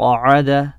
قعد